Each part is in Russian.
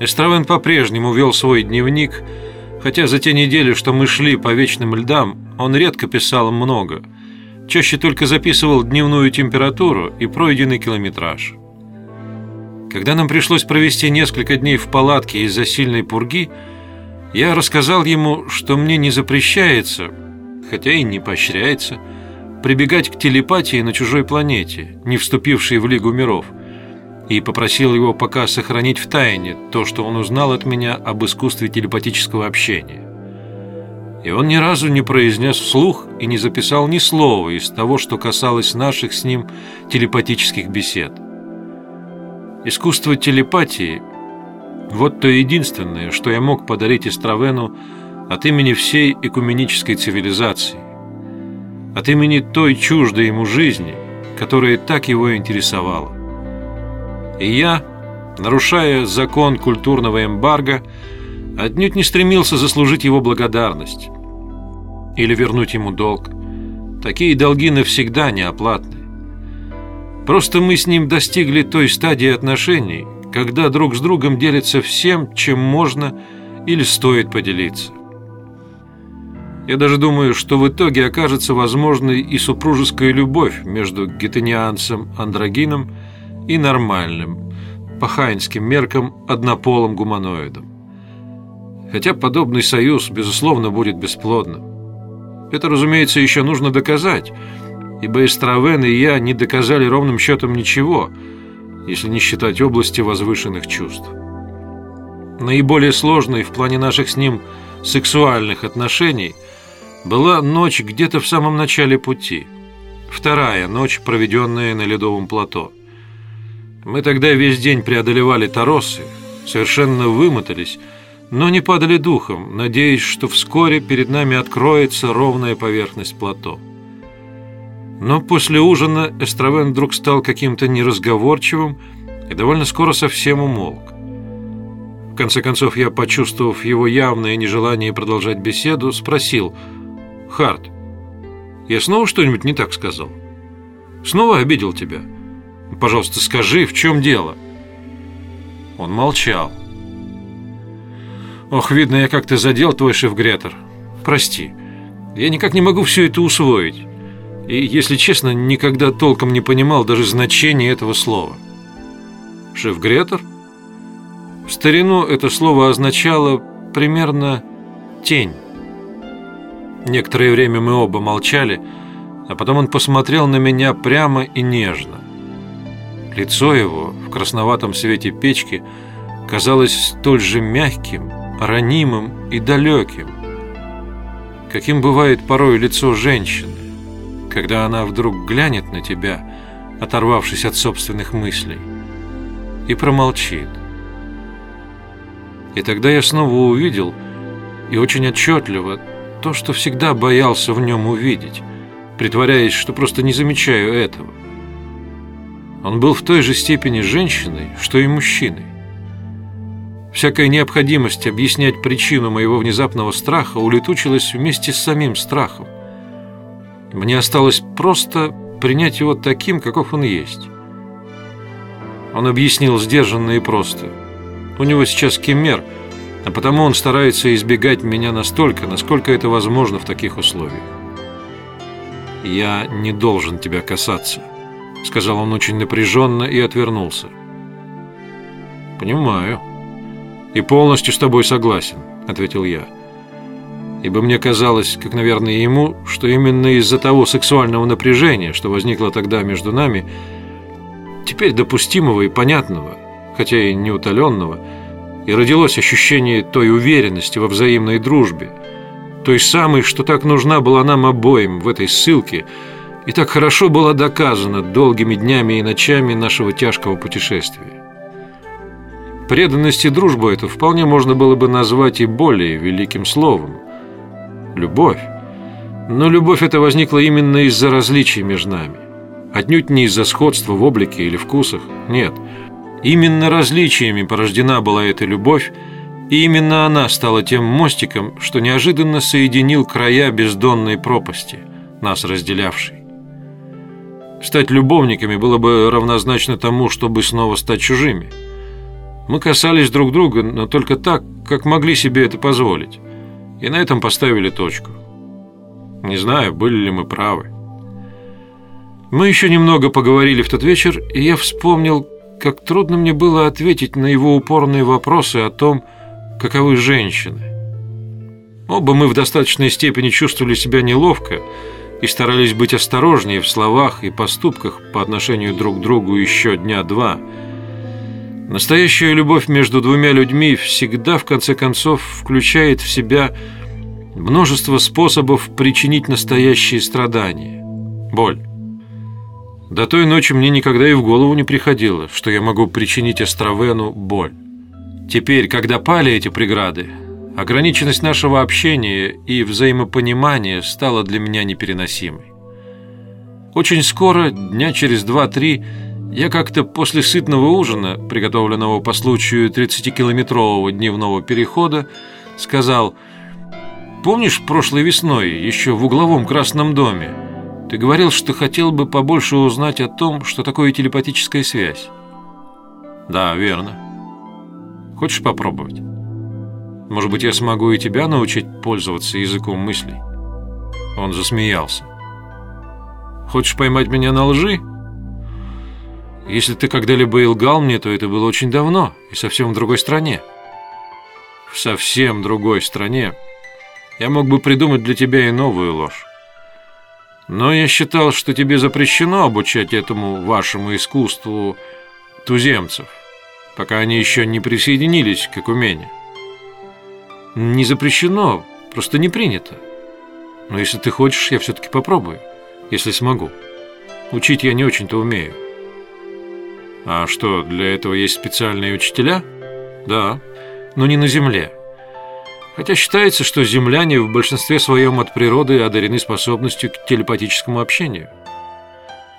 Эстравен по-прежнему вел свой дневник, хотя за те недели, что мы шли по вечным льдам, он редко писал много, чаще только записывал дневную температуру и пройденный километраж. Когда нам пришлось провести несколько дней в палатке из-за сильной пурги, я рассказал ему, что мне не запрещается, хотя и не поощряется, прибегать к телепатии на чужой планете, не вступившей в Лигу миров – и попросил его пока сохранить в тайне то, что он узнал от меня об искусстве телепатического общения. И он ни разу не произнес вслух и не записал ни слова из того, что касалось наших с ним телепатических бесед. Искусство телепатии – вот то единственное, что я мог подарить Истравену от имени всей экуменической цивилизации, от имени той чуждой ему жизни, которая так его интересовала. И я, нарушая закон культурного эмбарго, отнюдь не стремился заслужить его благодарность или вернуть ему долг. Такие долги навсегда неоплатны. Просто мы с ним достигли той стадии отношений, когда друг с другом делятся всем, чем можно или стоит поделиться. Я даже думаю, что в итоге окажется возможной и супружеская любовь между гетенианцем Андрогином и нормальным, по хайнским меркам, однополым гуманоидом. Хотя подобный союз, безусловно, будет бесплодным. Это, разумеется, еще нужно доказать, ибо Эстравен и я не доказали ровным счетом ничего, если не считать области возвышенных чувств. Наиболее сложной в плане наших с ним сексуальных отношений была ночь где-то в самом начале пути. Вторая ночь, проведенная на ледовом плато – мы тогда весь день преодолевали торосы, совершенно вымотались, но не падали духом, надеясь, что вскоре перед нами откроется ровная поверхность плато. Но после ужина Эстравен вдруг стал каким-то неразговорчивым и довольно скоро совсем умолк. В конце концов, я, почувствовав его явное нежелание продолжать беседу, спросил «Харт, я снова что-нибудь не так сказал? Снова обидел тебя?» Пожалуйста, скажи, в чем дело?» Он молчал. «Ох, видно, я как-то задел твой шеф-гретер. Прости, я никак не могу все это усвоить. И, если честно, никогда толком не понимал даже значения этого слова». «Шеф-гретер?» В старину это слово означало примерно «тень». Некоторое время мы оба молчали, а потом он посмотрел на меня прямо и нежно. Лицо его в красноватом свете печки казалось столь же мягким, ранимым и далеким, каким бывает порой лицо женщины, когда она вдруг глянет на тебя, оторвавшись от собственных мыслей, и промолчит. И тогда я снова увидел, и очень отчетливо, то, что всегда боялся в нем увидеть, притворяясь, что просто не замечаю этого – он был в той же степени женщиной, что и мужчиной. Всякая необходимость объяснять причину моего внезапного страха улетучилась вместе с самим страхом. Мне осталось просто принять его таким, каков он есть. Он объяснил сдержанно и просто. У него сейчас кемер, а потому он старается избегать меня настолько, насколько это возможно в таких условиях. Я не должен тебя касаться сказал он очень напряженно и отвернулся. «Понимаю. И полностью с тобой согласен», — ответил я. Ибо мне казалось, как, наверное, ему, что именно из-за того сексуального напряжения, что возникло тогда между нами, теперь допустимого и понятного, хотя и неутоленного, и родилось ощущение той уверенности во взаимной дружбе, той самой, что так нужна была нам обоим в этой ссылке — и так хорошо было доказано долгими днями и ночами нашего тяжкого путешествия. Преданность и дружбу это вполне можно было бы назвать и более великим словом – любовь. Но любовь эта возникла именно из-за различий между нами. Отнюдь не из-за сходства в облике или вкусах, нет. Именно различиями порождена была эта любовь, и именно она стала тем мостиком, что неожиданно соединил края бездонной пропасти, нас разделявшей. Стать любовниками было бы равнозначно тому, чтобы снова стать чужими. Мы касались друг друга, но только так, как могли себе это позволить. И на этом поставили точку. Не знаю, были ли мы правы. Мы еще немного поговорили в тот вечер, и я вспомнил, как трудно мне было ответить на его упорные вопросы о том, каковы женщины. Оба мы в достаточной степени чувствовали себя неловко и старались быть осторожнее в словах и поступках по отношению друг к другу еще дня два. Настоящая любовь между двумя людьми всегда, в конце концов, включает в себя множество способов причинить настоящие страдания. Боль. До той ночи мне никогда и в голову не приходило, что я могу причинить Островену боль. Теперь, когда пали эти преграды, ограниченность нашего общения и взаимопонимания стала для меня непереносимой. Очень скоро, дня через два-три, я как-то после сытного ужина, приготовленного по случаю 30-километрового дневного перехода, сказал «Помнишь прошлой весной, еще в угловом красном доме, ты говорил, что хотел бы побольше узнать о том, что такое телепатическая связь. Да, верно. Хочешь попробовать? Может быть, я смогу и тебя научить пользоваться языком мыслей? Он засмеялся. Хочешь поймать меня на лжи? Если ты когда-либо и лгал мне, то это было очень давно и совсем в другой стране. В совсем другой стране я мог бы придумать для тебя и новую ложь. Но я считал, что тебе запрещено обучать этому вашему искусству туземцев, пока они еще не присоединились к Экумене. Не запрещено, просто не принято. Но если ты хочешь, я все-таки попробую, если смогу. Учить я не очень-то умею. А что, для этого есть специальные учителя? Да, но не на земле. Хотя считается, что земляне в большинстве своем от природы одарены способностью к телепатическому общению.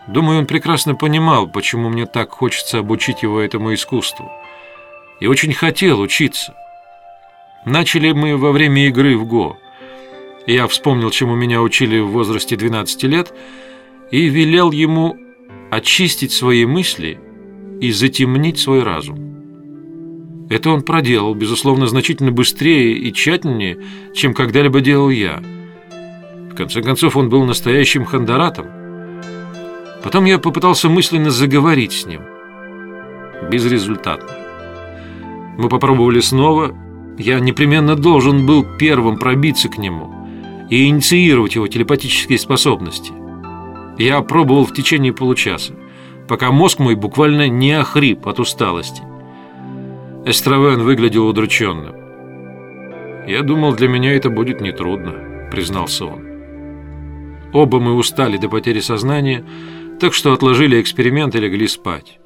Думаю, он прекрасно понимал, почему мне так хочется обучить его этому искусству. И очень хотел учиться. Начали мы во время игры в ГО. Я вспомнил, чему меня учили в возрасте 12 лет, и велел ему очистить свои мысли и затемнить свой разум. Это он проделал, безусловно, значительно быстрее и тщательнее, чем когда-либо делал я. В конце концов, он был настоящим хандаратом. Потом я попытался мысленно заговорить с ним. Безрезультатно. Мы попробовали снова. Я непременно должен был первым пробиться к нему и инициировать его телепатические способности. Я пробовал в течение получаса, пока мозг мой буквально не охрип от усталости. Эстравен выглядел удрученным. «Я думал, для меня это будет нетрудно», — признался он. Оба мы устали до потери сознания, так что отложили эксперимент и легли спать.